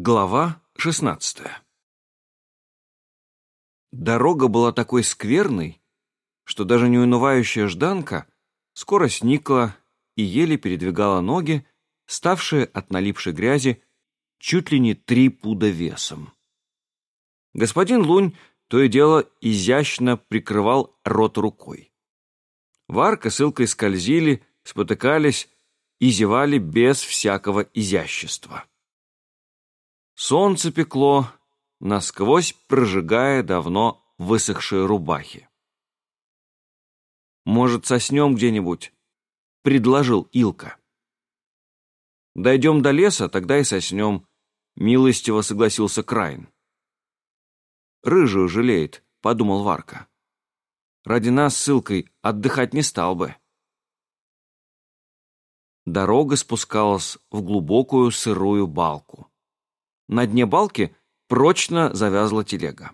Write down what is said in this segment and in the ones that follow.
Глава шестнадцатая Дорога была такой скверной, что даже неунывающая Жданка скоро сникла и еле передвигала ноги, ставшие от налипшей грязи чуть ли не три пуда весом. Господин Лунь то и дело изящно прикрывал рот рукой. Варка с скользили, спотыкались и зевали без всякого изящества. Солнце пекло, насквозь прожигая давно высохшие рубахи. «Может, соснем где-нибудь?» — предложил Илка. «Дойдем до леса, тогда и соснем», — милостиво согласился Крайн. «Рыжую жалеет», — подумал Варка. «Ради нас с Илкой отдыхать не стал бы». Дорога спускалась в глубокую сырую балку. На дне балки прочно завязла телега.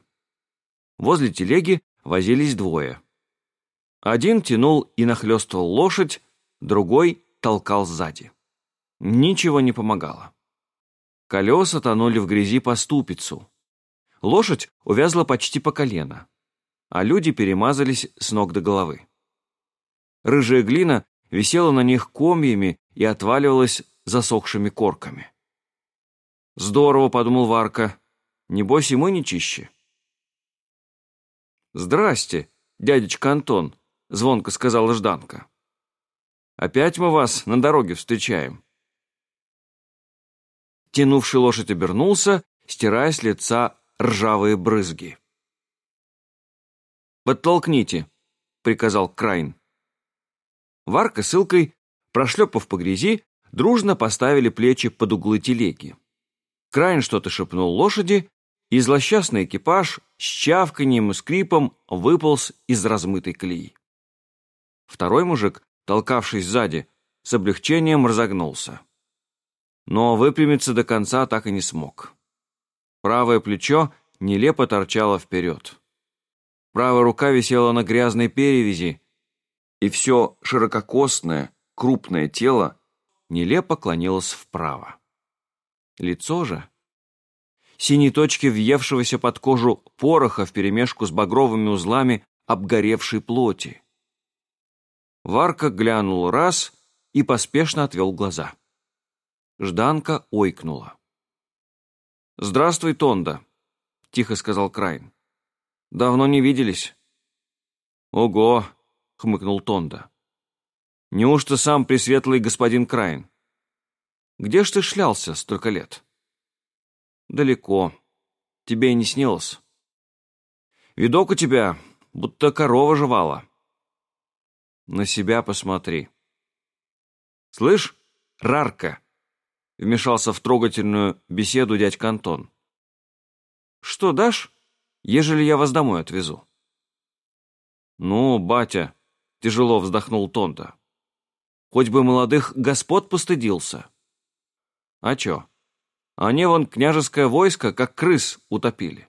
Возле телеги возились двое. Один тянул и нахлёстывал лошадь, другой толкал сзади. Ничего не помогало. Колеса тонули в грязи по ступицу. Лошадь увязла почти по колено, а люди перемазались с ног до головы. Рыжая глина висела на них комьями и отваливалась засохшими корками. «Здорово», — подумал Варка, — «небось и мы не чище». «Здрасте, дядечка Антон», — звонко сказала Жданка. «Опять мы вас на дороге встречаем». Тянувший лошадь обернулся, стирая с лица ржавые брызги. «Подтолкните», — приказал Крайн. Варка с Илкой, прошлепав по грязи, дружно поставили плечи под углы телеги. Крайн что-то шепнул лошади, и злосчастный экипаж с чавканием и скрипом выполз из размытой колеи. Второй мужик, толкавшись сзади, с облегчением разогнулся. Но выпрямиться до конца так и не смог. Правое плечо нелепо торчало вперед. Правая рука висела на грязной перевязи, и все ширококосное, крупное тело нелепо клонилось вправо. Лицо же... Синие точки въевшегося под кожу пороха вперемешку с багровыми узлами обгоревшей плоти. Варка глянул раз и поспешно отвел глаза. Жданка ойкнула. «Здравствуй, Тонда», — тихо сказал Крайн. «Давно не виделись». «Ого», — хмыкнул Тонда. «Неужто сам пресветлый господин Крайн? Где ж ты шлялся столько лет?» «Далеко. Тебе и не снилось. Видок у тебя, будто корова жевала. На себя посмотри». «Слышь, Рарка!» — вмешался в трогательную беседу дядька Антон. «Что дашь, ежели я вас домой отвезу?» «Ну, батя», — тяжело вздохнул Тонта, — «хоть бы молодых господ постыдился». «А чё? Они вон княжеское войско, как крыс, утопили.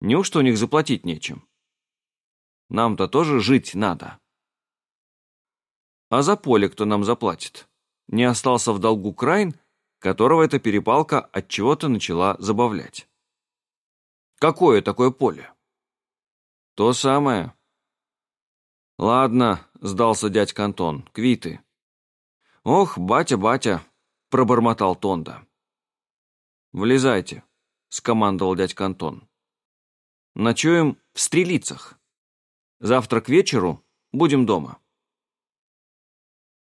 Неужто у них заплатить нечем? Нам-то тоже жить надо». «А за поле кто нам заплатит?» не остался в долгу Крайн, которого эта перепалка от чего-то начала забавлять. Какое такое поле? То самое. Ладно, сдался дядька Антон, квиты. Ох, батя, батя, пробормотал Тонда. Влезайте, скомандовал дядька Антон. Ночуем в Стрелицах. Завтра к вечеру будем дома.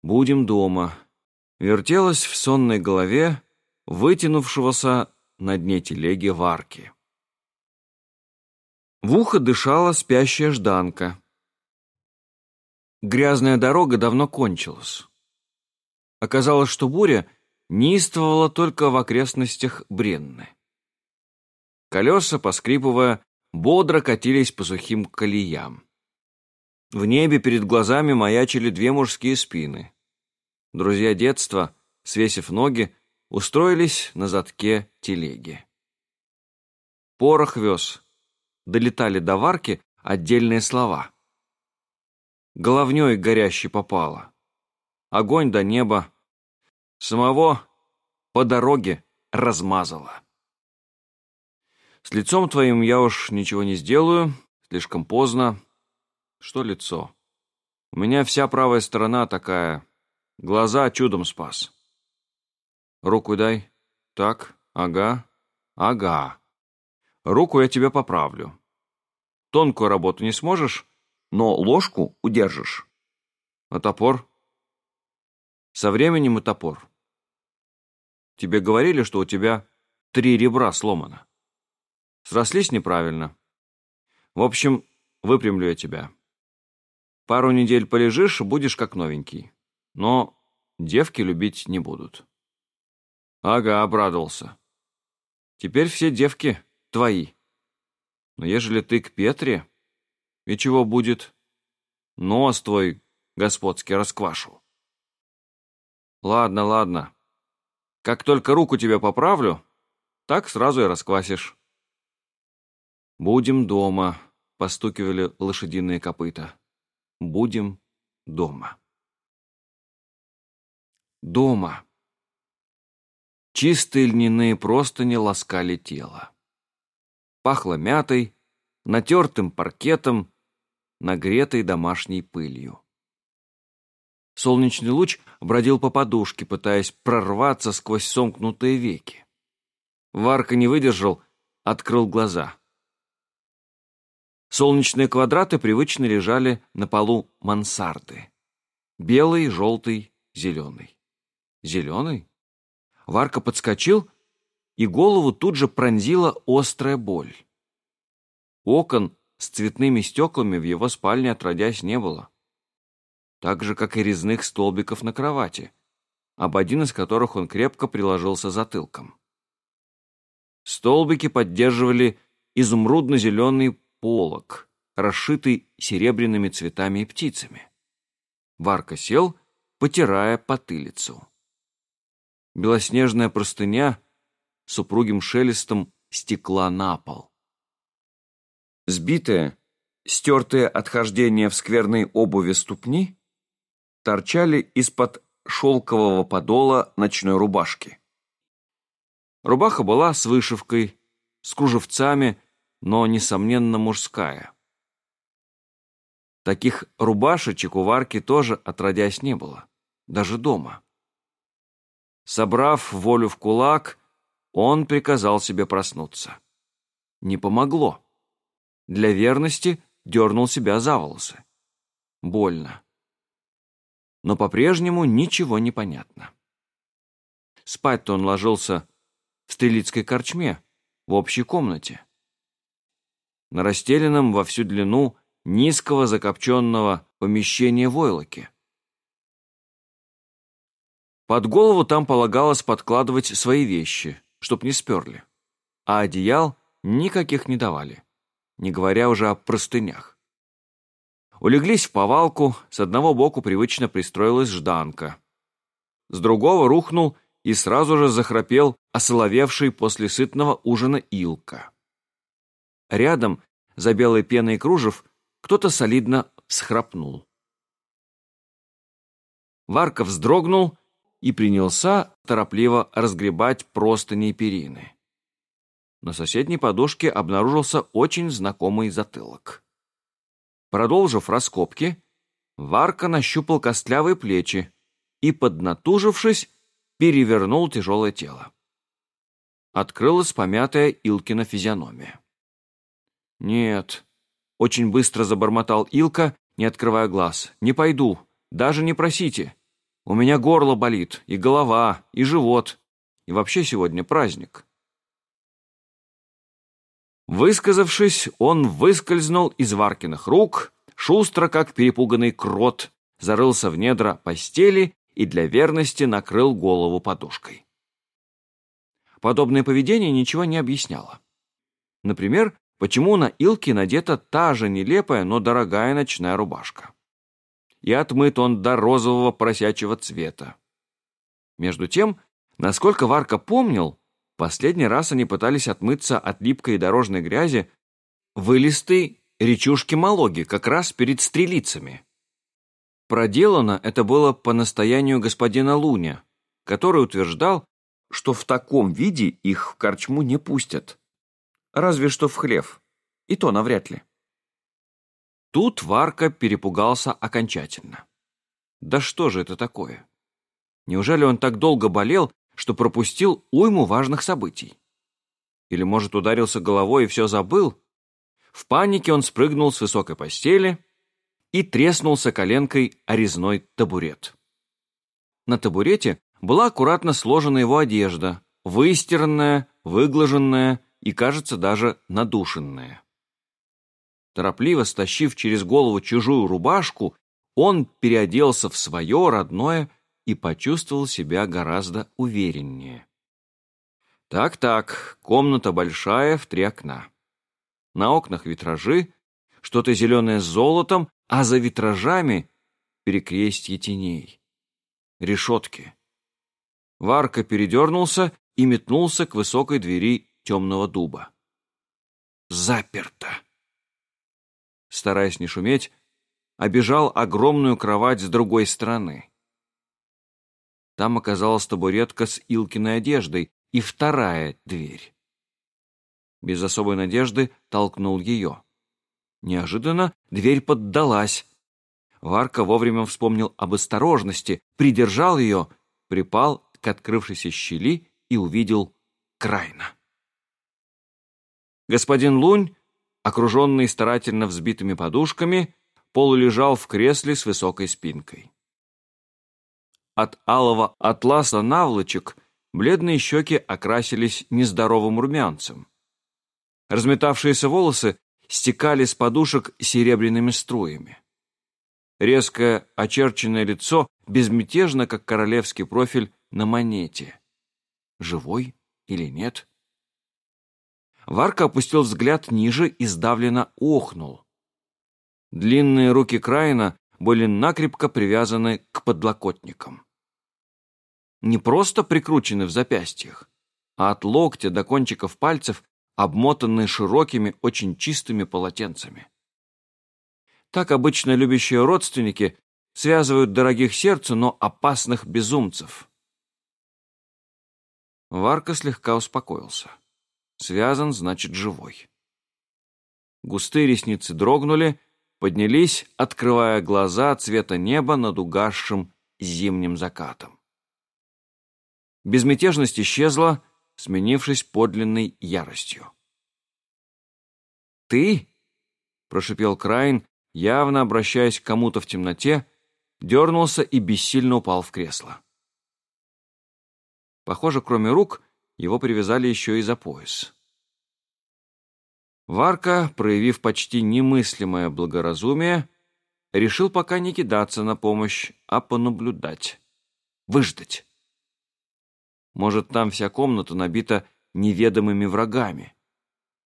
Будем дома, вертелась в сонной голове вытянувшегося на дне телеги варки. В ухо дышала спящая жданка. Грязная дорога давно кончилась. Оказалось, что буря неистовала только в окрестностях Бренны. Колеса, поскрипывая, бодро катились по сухим колеям. В небе перед глазами маячили две мужские спины. Друзья детства, свесив ноги, устроились на задке телеги. Порох вез. Долетали до варки отдельные слова. Головней горящий попало. Огонь до неба. Самого по дороге размазала. С лицом твоим я уж ничего не сделаю, слишком поздно. Что лицо? У меня вся правая сторона такая. Глаза чудом спас. Руку дай. Так, ага, ага. Руку я тебе поправлю. Тонкую работу не сможешь, но ложку удержишь. А топор? Со временем и топор. Тебе говорили, что у тебя три ребра сломано. Срослись неправильно. В общем, выпрямлю я тебя. Пару недель полежишь, будешь как новенький. Но девки любить не будут. Ага, обрадовался. Теперь все девки твои. Но ежели ты к Петре, и чего будет? Нос твой господский расквашу. Ладно, ладно. Как только руку тебе поправлю, так сразу и расквасишь. «Будем дома», — постукивали лошадиные копыта. «Будем дома». Дома. Чистые льняные простыни ласкали тело. Пахло мятой, натертым паркетом, нагретой домашней пылью. Солнечный луч бродил по подушке, пытаясь прорваться сквозь сомкнутые веки. Варка не выдержал, открыл глаза. Солнечные квадраты привычно лежали на полу мансарды. Белый, желтый, зеленый. Зеленый? Варка подскочил, и голову тут же пронзила острая боль. Окон с цветными стеклами в его спальне отродясь не было. Так же, как и резных столбиков на кровати, об один из которых он крепко приложился затылком. Столбики поддерживали изумрудно-зеленый полог, расшитый серебряными цветами и птицами. Варка сел, потирая потылицу. Белоснежная простыня с упругим шелестом стекла на пол. Сбитые, стертые от хождения в скверной обуви ступни торчали из-под шелкового подола ночной рубашки. Рубаха была с вышивкой, с кружевцами но, несомненно, мужская. Таких рубашечек у Варки тоже отродясь не было, даже дома. Собрав волю в кулак, он приказал себе проснуться. Не помогло. Для верности дернул себя за волосы. Больно. Но по-прежнему ничего не понятно. Спать-то он ложился в стрелицкой корчме, в общей комнате на расстеленном во всю длину низкого закопченного помещения войлоке. Под голову там полагалось подкладывать свои вещи, чтоб не сперли, а одеял никаких не давали, не говоря уже о простынях. Улеглись в повалку, с одного боку привычно пристроилась жданка. С другого рухнул и сразу же захрапел осоловевший после сытного ужина Илка. Рядом, за белой пеной кружев, кто-то солидно схрапнул. Варка вздрогнул и принялся торопливо разгребать простыни и перины. На соседней подушке обнаружился очень знакомый затылок. Продолжив раскопки, Варка нащупал костлявые плечи и, поднатужившись, перевернул тяжелое тело. Открылась помятая Илкина физиономия. «Нет», — очень быстро забормотал Илка, не открывая глаз. «Не пойду. Даже не просите. У меня горло болит, и голова, и живот. И вообще сегодня праздник». Высказавшись, он выскользнул из Варкиных рук, шустро, как перепуганный крот, зарылся в недра постели и для верности накрыл голову подушкой. Подобное поведение ничего не объясняло. Например, Почему на Илке надета та же нелепая, но дорогая ночная рубашка? И отмыт он до розового поросячьего цвета. Между тем, насколько Варка помнил, последний раз они пытались отмыться от липкой дорожной грязи в илистой речушке Малоги, как раз перед стрелицами. Проделано это было по настоянию господина Луня, который утверждал, что в таком виде их в корчму не пустят. Разве что в хлев. И то навряд ли. Тут Варка перепугался окончательно. Да что же это такое? Неужели он так долго болел, что пропустил уйму важных событий? Или, может, ударился головой и все забыл? В панике он спрыгнул с высокой постели и треснулся коленкой о резной табурет. На табурете была аккуратно сложена его одежда, выстиранная, выглаженная и, кажется, даже надушенная. Торопливо стащив через голову чужую рубашку, он переоделся в свое родное и почувствовал себя гораздо увереннее. Так-так, комната большая, в три окна. На окнах витражи, что-то зеленое с золотом, а за витражами перекрестье теней. Решетки. Варка передернулся и метнулся к высокой двери темного дуба. Заперто. Стараясь не шуметь, обежал огромную кровать с другой стороны. Там оказалась табуретка с Илкиной одеждой и вторая дверь. Без особой надежды толкнул ее. Неожиданно дверь поддалась. Варка вовремя вспомнил об осторожности, придержал ее, припал к открывшейся щели и увидел Крайна. Господин Лунь, окруженный старательно взбитыми подушками, полулежал в кресле с высокой спинкой. От алого атласа наволочек бледные щеки окрасились нездоровым румянцем. Разметавшиеся волосы стекали с подушек серебряными струями. Резкое очерченное лицо безмятежно, как королевский профиль на монете. Живой или нет? Варка опустил взгляд ниже и сдавленно охнул. Длинные руки Краина были накрепко привязаны к подлокотникам. Не просто прикручены в запястьях, а от локтя до кончиков пальцев обмотаны широкими, очень чистыми полотенцами. Так обычно любящие родственники связывают дорогих сердцу, но опасных безумцев. Варка слегка успокоился. Связан, значит, живой. Густые ресницы дрогнули, поднялись, открывая глаза цвета неба над угасшим зимним закатом. Безмятежность исчезла, сменившись подлинной яростью. «Ты?» — прошипел Крайн, явно обращаясь к кому-то в темноте, дернулся и бессильно упал в кресло. Похоже, кроме рук, его привязали еще и за пояс. Варка, проявив почти немыслимое благоразумие, решил пока не кидаться на помощь, а понаблюдать, выждать. Может, там вся комната набита неведомыми врагами.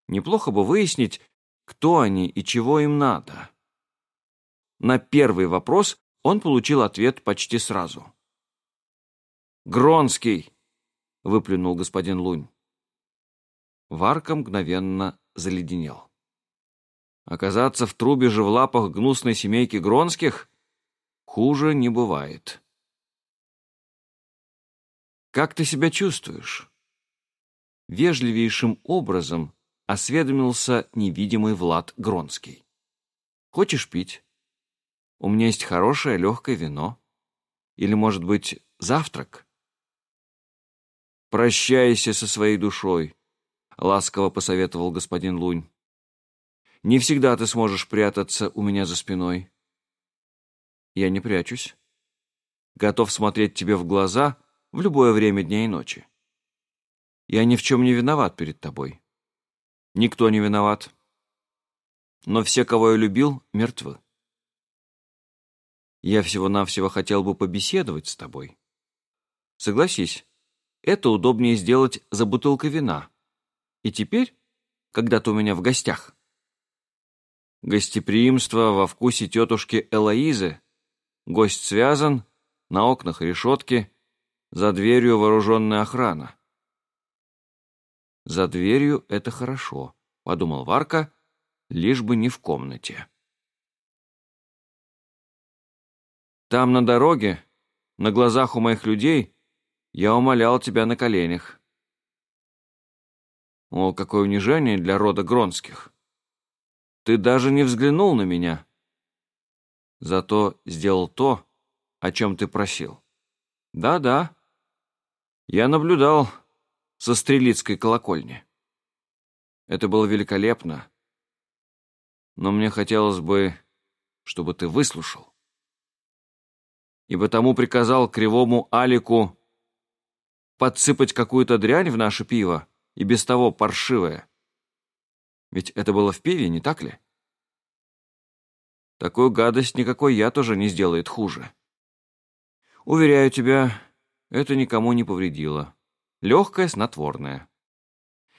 Неплохо бы выяснить, кто они и чего им надо. На первый вопрос он получил ответ почти сразу. «Гронский!» — выплюнул господин Лунь. Варка мгновенно заледенел. Оказаться в трубе же в лапах гнусной семейки Гронских хуже не бывает. «Как ты себя чувствуешь?» Вежливейшим образом осведомился невидимый Влад Гронский. «Хочешь пить? У меня есть хорошее легкое вино. Или, может быть, завтрак?» «Прощайся со своей душой», — ласково посоветовал господин Лунь. «Не всегда ты сможешь прятаться у меня за спиной». «Я не прячусь. Готов смотреть тебе в глаза в любое время дня и ночи. Я ни в чем не виноват перед тобой. Никто не виноват. Но все, кого я любил, мертвы. Я всего-навсего хотел бы побеседовать с тобой. Согласись, это удобнее сделать за бутылкой вина. И теперь, когда ты у меня в гостях. Гостеприимство во вкусе тетушки Элоизы. Гость связан, на окнах решетки, за дверью вооруженная охрана. За дверью это хорошо, подумал Варка, лишь бы не в комнате. Там на дороге, на глазах у моих людей, Я умолял тебя на коленях. О, какое унижение для рода Гронских. Ты даже не взглянул на меня. Зато сделал то, о чем ты просил. Да-да. Я наблюдал со стрелицкой колокольни. Это было великолепно. Но мне хотелось бы, чтобы ты выслушал. И потому приказал кривому Алику подсыпать какую-то дрянь в наше пиво, и без того паршивое. Ведь это было в пиве, не так ли? Такую гадость никакой яд уже не сделает хуже. Уверяю тебя, это никому не повредило. Легкое снотворное.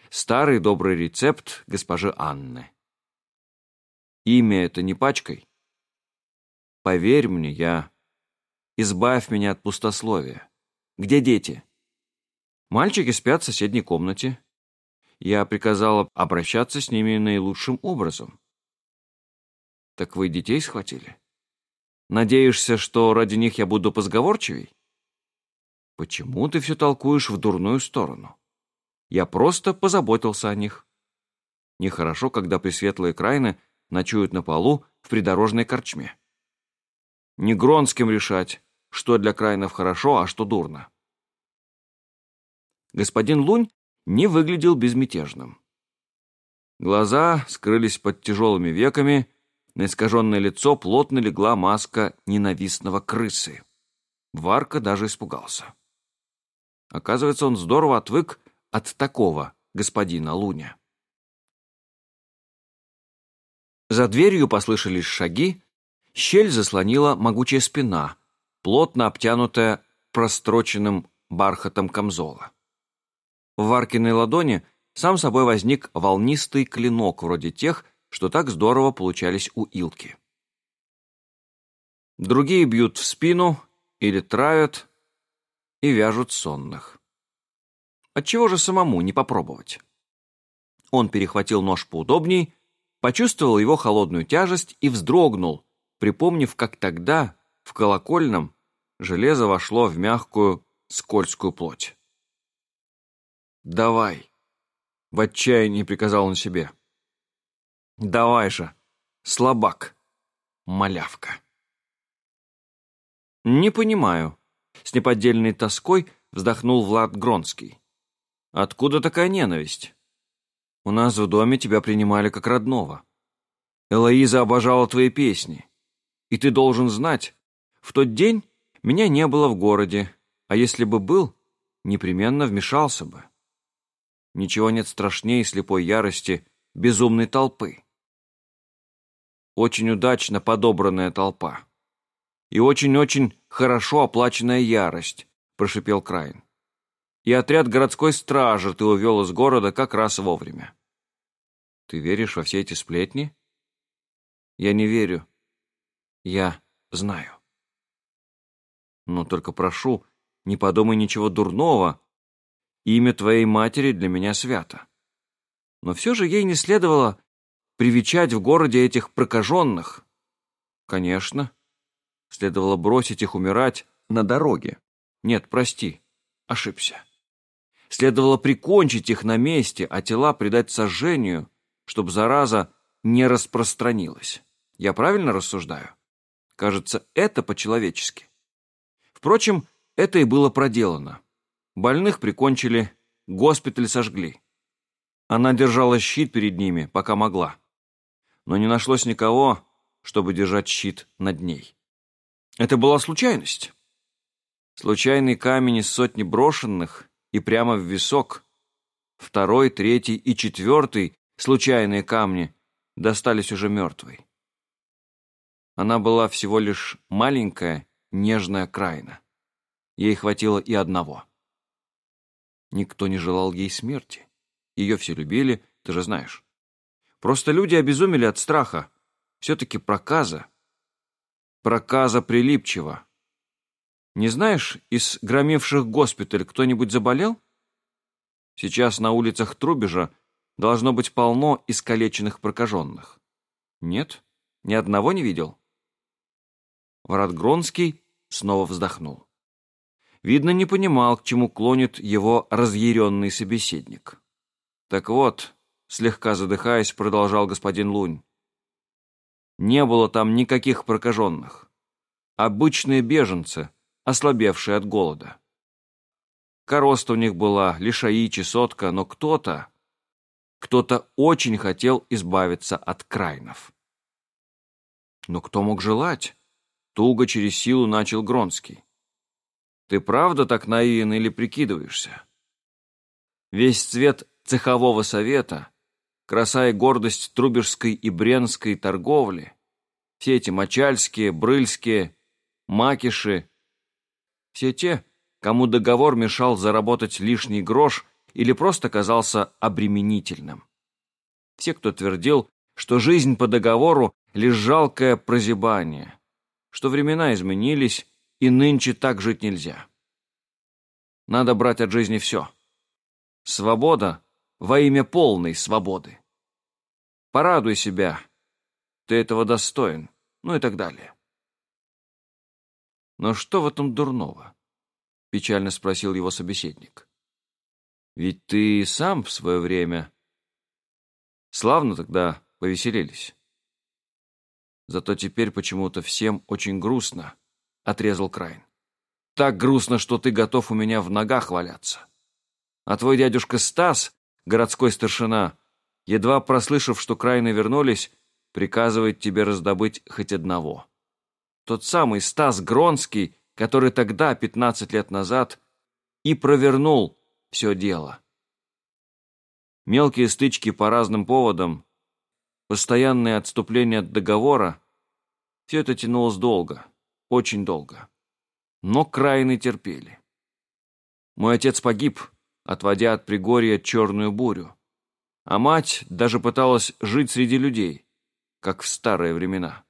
Старый добрый рецепт госпожи Анны. Имя это не пачкой. Поверь мне, я... Избавь меня от пустословия. Где дети? Мальчики спят в соседней комнате. Я приказала обращаться с ними наилучшим образом. Так вы детей схватили? Надеешься, что ради них я буду позговорчивей? Почему ты все толкуешь в дурную сторону? Я просто позаботился о них. Нехорошо, когда пресветлые крайны ночуют на полу в придорожной корчме. Не Гронским решать, что для крайнов хорошо, а что дурно господин Лунь не выглядел безмятежным. Глаза скрылись под тяжелыми веками, на искаженное лицо плотно легла маска ненавистного крысы. Варка даже испугался. Оказывается, он здорово отвык от такого господина Луня. За дверью послышались шаги, щель заслонила могучая спина, плотно обтянутая простроченным бархатом камзола. В Варкиной ладони сам собой возник волнистый клинок, вроде тех, что так здорово получались у Илки. Другие бьют в спину или травят и вяжут сонных. Отчего же самому не попробовать? Он перехватил нож поудобней, почувствовал его холодную тяжесть и вздрогнул, припомнив, как тогда, в колокольном, железо вошло в мягкую, скользкую плоть. «Давай!» — в отчаянии приказал он себе. «Давай же, слабак, малявка!» «Не понимаю», — с неподдельной тоской вздохнул Влад Гронский. «Откуда такая ненависть? У нас в доме тебя принимали как родного. Элоиза обожала твои песни. И ты должен знать, в тот день меня не было в городе, а если бы был, непременно вмешался бы. Ничего нет страшнее слепой ярости безумной толпы. Очень удачно подобранная толпа. И очень-очень хорошо оплаченная ярость, прошипел Крайн. И отряд городской стражи ты увел из города как раз вовремя. Ты веришь во все эти сплетни? Я не верю. Я знаю. Но только прошу, не подумай ничего дурного Имя твоей матери для меня свято. Но все же ей не следовало привечать в городе этих прокаженных. Конечно, следовало бросить их умирать на дороге. Нет, прости, ошибся. Следовало прикончить их на месте, а тела предать сожжению, чтобы зараза не распространилась. Я правильно рассуждаю? Кажется, это по-человечески. Впрочем, это и было проделано. Больных прикончили, госпиталь сожгли. Она держала щит перед ними, пока могла. Но не нашлось никого, чтобы держать щит над ней. Это была случайность. Случайный камень из сотни брошенных и прямо в висок. Второй, третий и четвертый случайные камни достались уже мертвой. Она была всего лишь маленькая, нежная крайна. Ей хватило и одного. Никто не желал ей смерти. Ее все любили, ты же знаешь. Просто люди обезумели от страха. Все-таки проказа. Проказа прилипчива. Не знаешь, из громевших госпиталь кто-нибудь заболел? Сейчас на улицах Трубежа должно быть полно искалеченных прокаженных. Нет? Ни одного не видел? Врат Гронский снова вздохнул. видно, не понимал, к чему клонит его разъяренный собеседник. «Так вот», — слегка задыхаясь, продолжал господин Лунь, «не было там никаких прокаженных. Обычные беженцы, ослабевшие от голода. Короста у них была, лишаи, чесотка, но кто-то, кто-то очень хотел избавиться от крайнов. Но кто мог желать? Туго через силу начал Гронский. Ты правда так наивен или прикидываешься? Весь цвет цехового совета, краса и гордость трубежской и бренской торговли, все эти мочальские, брыльские, макиши, все те, кому договор мешал заработать лишний грош или просто казался обременительным. Все, кто твердил, что жизнь по договору — лишь жалкое прозябание, что времена изменились, и нынче так жить нельзя. Надо брать от жизни все. Свобода во имя полной свободы. Порадуй себя, ты этого достоин, ну и так далее. Но что в этом дурного? Печально спросил его собеседник. Ведь ты сам в свое время... Славно тогда повеселились. Зато теперь почему-то всем очень грустно, — отрезал Крайн. Так грустно, что ты готов у меня в ногах валяться. А твой дядюшка Стас, городской старшина, едва прослышав, что Крайны вернулись, приказывает тебе раздобыть хоть одного. Тот самый Стас Гронский, который тогда, пятнадцать лет назад, и провернул все дело. Мелкие стычки по разным поводам, постоянные отступления от договора — все это тянулось долго, очень долго. Но крайны терпели. Мой отец погиб, отводя от Пригорья черную бурю, а мать даже пыталась жить среди людей, как в старые времена.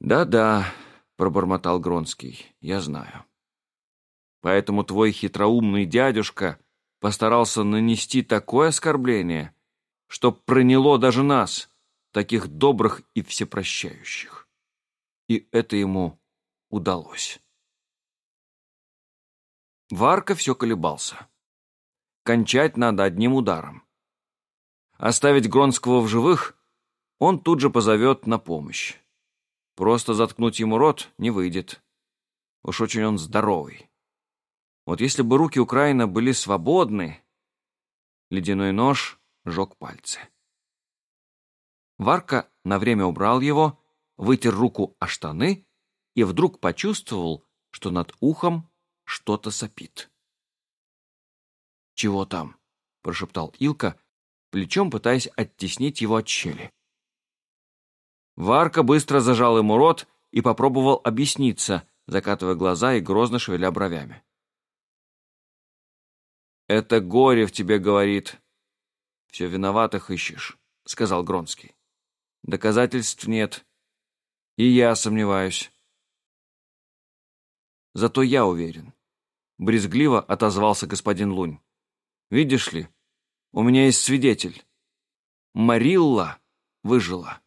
«Да-да», — пробормотал Гронский, — «я знаю». Поэтому твой хитроумный дядюшка постарался нанести такое оскорбление, что проняло даже нас, таких добрых и всепрощающих. И это ему удалось. Варка все колебался. Кончать надо одним ударом. Оставить Гронского в живых он тут же позовет на помощь. Просто заткнуть ему рот не выйдет. Уж очень он здоровый. Вот если бы руки Украина были свободны, ледяной нож жег пальцы. Варка на время убрал его, вытер руку о штаны и вдруг почувствовал, что над ухом что-то сопит. «Чего там?» — прошептал Илка, плечом пытаясь оттеснить его от щели. Варка быстро зажал ему рот и попробовал объясниться, закатывая глаза и грозно шевеля бровями. «Это горе в тебе говорит. Все виноватых ищешь», — сказал Гронский. «Доказательств нет. И я сомневаюсь». «Зато я уверен», — брезгливо отозвался господин Лунь. «Видишь ли, у меня есть свидетель. Марилла выжила».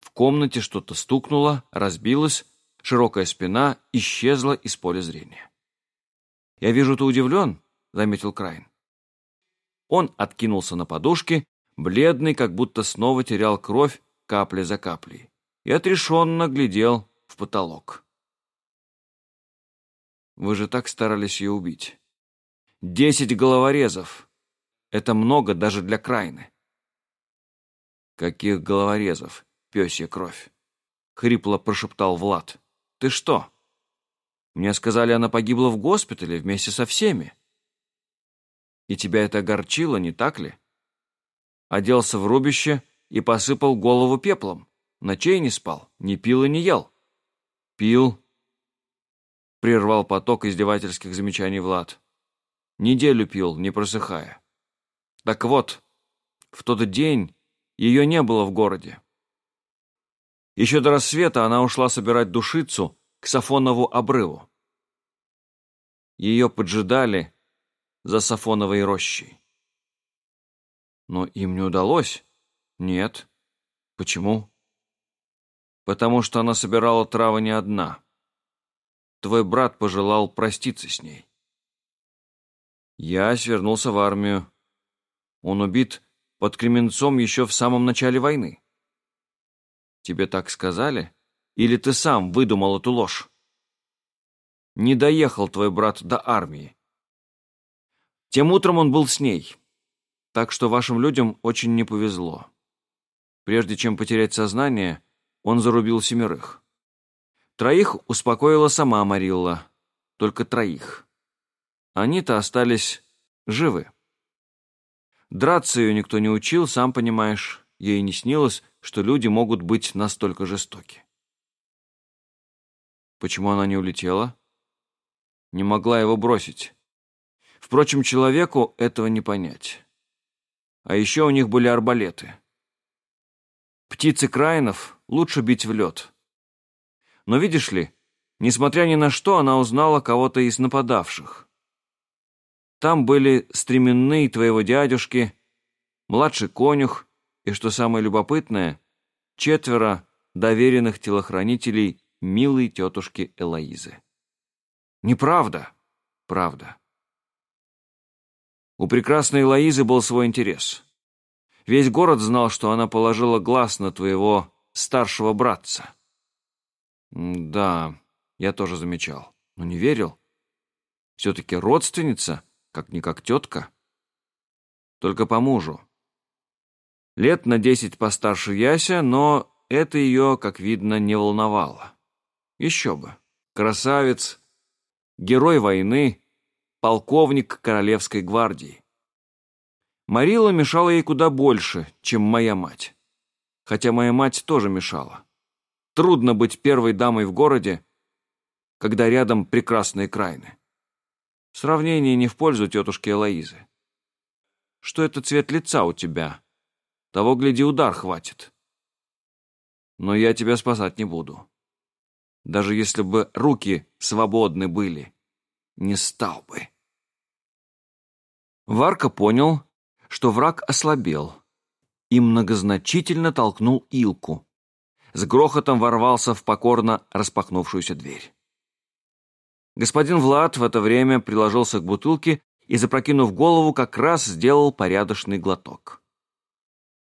В комнате что-то стукнуло, разбилось, широкая спина исчезла из поля зрения. «Я вижу, ты удивлен», — заметил Крайн. Он откинулся на подушке, бледный, как будто снова терял кровь капля за каплей, и отрешенно глядел в потолок. «Вы же так старались ее убить. Десять головорезов. Это много даже для Крайны». «Каких головорезов, пёсья кровь?» — хрипло прошептал Влад. «Ты что?» Мне сказали, она погибла в госпитале вместе со всеми. И тебя это огорчило, не так ли? Оделся в рубище и посыпал голову пеплом. Ночей не спал, не пил и не ел. Пил. Прервал поток издевательских замечаний Влад. Неделю пил, не просыхая. Так вот, в тот день ее не было в городе. Еще до рассвета она ушла собирать душицу к Сафонову обрыву. Ее поджидали за Сафоновой рощей. Но им не удалось? Нет. Почему? Потому что она собирала травы не одна. твой брат пожелал проститься с ней. Я свернулся в армию. Он убит под Кременцом еще в самом начале войны. Тебе так сказали? Или ты сам выдумал эту ложь? Не доехал твой брат до армии. Тем утром он был с ней. Так что вашим людям очень не повезло. Прежде чем потерять сознание, он зарубил семерых. Троих успокоила сама Марилла. Только троих. Они-то остались живы. Драться ее никто не учил, сам понимаешь. Ей не снилось, что люди могут быть настолько жестоки. Почему она не улетела? Не могла его бросить. Впрочем, человеку этого не понять. А еще у них были арбалеты. Птицы Краинов лучше бить в лед. Но видишь ли, несмотря ни на что, она узнала кого-то из нападавших. Там были стременные твоего дядюшки, младший конюх и, что самое любопытное, четверо доверенных телохранителей милой тетушки Элоизы. Неправда, правда. У прекрасной Элоизы был свой интерес. Весь город знал, что она положила глаз на твоего старшего братца. Да, я тоже замечал, но не верил. Все-таки родственница, как-никак тетка. Только по мужу. Лет на десять постарше Яся, но это ее, как видно, не волновало. Еще бы. Красавец, герой войны, полковник Королевской гвардии. Марила мешала ей куда больше, чем моя мать. Хотя моя мать тоже мешала. Трудно быть первой дамой в городе, когда рядом прекрасные крайны. Сравнение не в пользу тетушки Элоизы. Что это цвет лица у тебя? Того, гляди, удар хватит. Но я тебя спасать не буду. Даже если бы руки свободны были, не стал бы. Варка понял, что враг ослабел, и многозначительно толкнул Илку. С грохотом ворвался в покорно распахнувшуюся дверь. Господин Влад в это время приложился к бутылке и, запрокинув голову, как раз сделал порядочный глоток.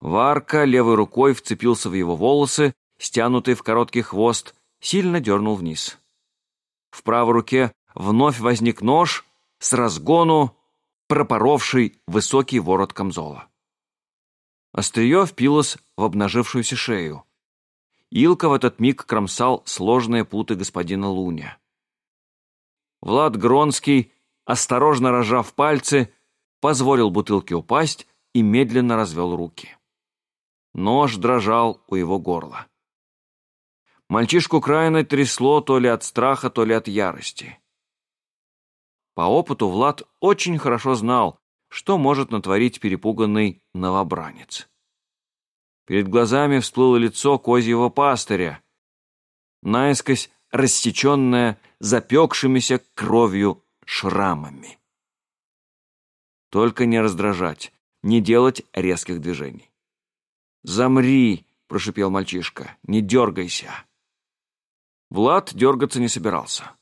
Варка левой рукой вцепился в его волосы, стянутый в короткий хвост, сильно дернул вниз. В правой руке вновь возник нож с разгону, пропоровший высокий ворот камзола. Острие впилось в обнажившуюся шею. Илка в этот миг кромсал сложные путы господина Луня. Влад Гронский, осторожно разжав пальцы, позволил бутылке упасть и медленно развел руки. Нож дрожал у его горла. Мальчишку крайне трясло то ли от страха, то ли от ярости. По опыту Влад очень хорошо знал, что может натворить перепуганный новобранец. Перед глазами всплыло лицо козьего пастыря, наискось рассеченное запекшимися кровью шрамами. Только не раздражать, не делать резких движений. «Замри!» — прошипел мальчишка. «Не дергайся!» Влад дергаться не собирался.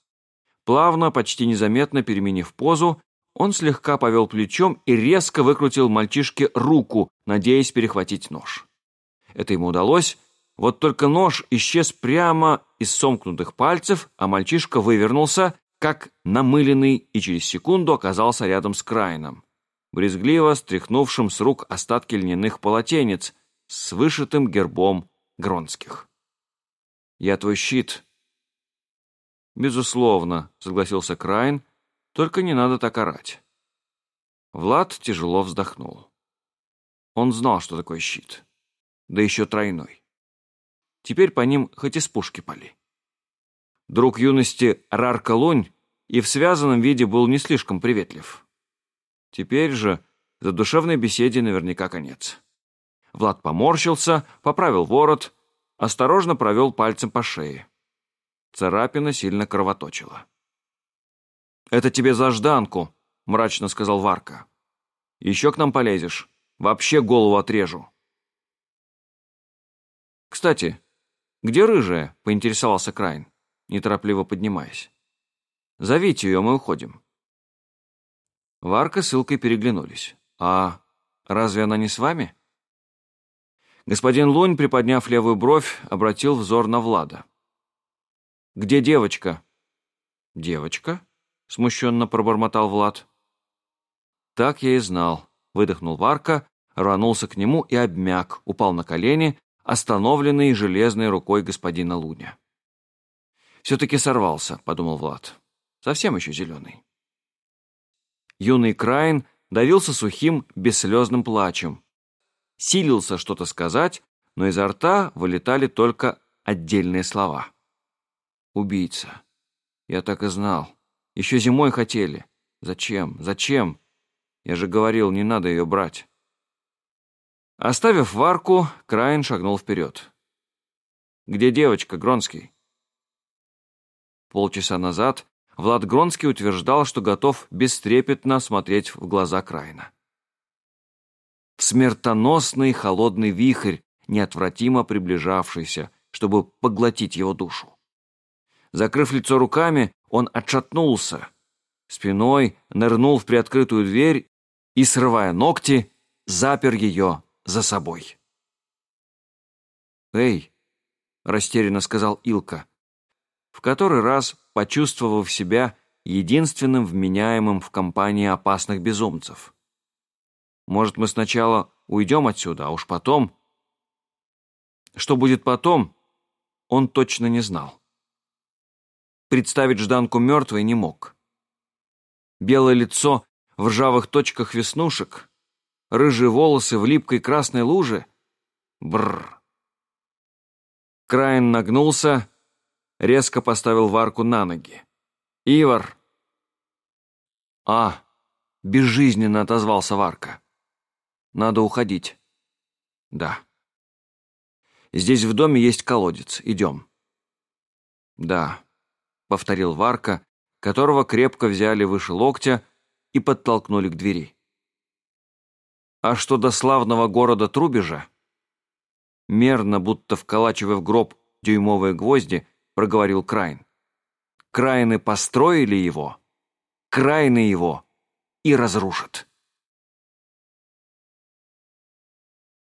Плавно, почти незаметно переменив позу, он слегка повел плечом и резко выкрутил мальчишке руку, надеясь перехватить нож. Это ему удалось, вот только нож исчез прямо из сомкнутых пальцев, а мальчишка вывернулся, как намыленный, и через секунду оказался рядом с Крайном, брезгливо стряхнувшим с рук остатки льняных полотенец с вышитым гербом Гронских. «Я твой щит», «Безусловно», — согласился Крайн, — «только не надо так орать». Влад тяжело вздохнул. Он знал, что такое щит. Да еще тройной. Теперь по ним хоть из пушки пали. Друг юности Рарка Лунь и в связанном виде был не слишком приветлив. Теперь же за душевной беседе наверняка конец. Влад поморщился, поправил ворот, осторожно провел пальцем по шее. Царапина сильно кровоточила. «Это тебе за жданку», — мрачно сказал Варка. «Еще к нам полезешь. Вообще голову отрежу». «Кстати, где рыжая?» — поинтересовался Крайн, неторопливо поднимаясь. Зовите ее, мы уходим». Варка с Илкой переглянулись. «А разве она не с вами?» Господин Лунь, приподняв левую бровь, обратил взор на Влада. «Где девочка?» «Девочка?» — смущенно пробормотал Влад. «Так я и знал», — выдохнул Варка, рванулся к нему и обмяк, упал на колени, остановленный железной рукой господина Луня. «Все-таки сорвался», — подумал Влад. «Совсем еще зеленый». Юный Крайн давился сухим, бесслезным плачем. Силился что-то сказать, но изо рта вылетали только отдельные слова. «Убийца. Я так и знал. Еще зимой хотели. Зачем? Зачем? Я же говорил, не надо ее брать». Оставив варку, Крайн шагнул вперед. «Где девочка, Гронский?» Полчаса назад Влад Гронский утверждал, что готов бестрепетно смотреть в глаза Крайна. В смертоносный холодный вихрь, неотвратимо приближавшийся, чтобы поглотить его душу. Закрыв лицо руками, он отшатнулся, спиной нырнул в приоткрытую дверь и, срывая ногти, запер ее за собой. «Эй!» — растерянно сказал Илка, в который раз почувствовав себя единственным вменяемым в компании опасных безумцев. «Может, мы сначала уйдем отсюда, а уж потом...» Что будет потом, он точно не знал. Представить Жданку мертвой не мог. Белое лицо в ржавых точках веснушек, рыжие волосы в липкой красной луже. Бррр. Краин нагнулся, резко поставил Варку на ноги. «Ивар!» «А!» — безжизненно отозвался Варка. «Надо уходить». «Да». «Здесь в доме есть колодец. Идем». «Да», — повторил Варка, которого крепко взяли выше локтя и подтолкнули к двери. А что до славного города Трубежа? Мерно, будто вколачивая в гроб дюймовые гвозди, проговорил Крайн. Крайны построили его, крайны его и разрушат.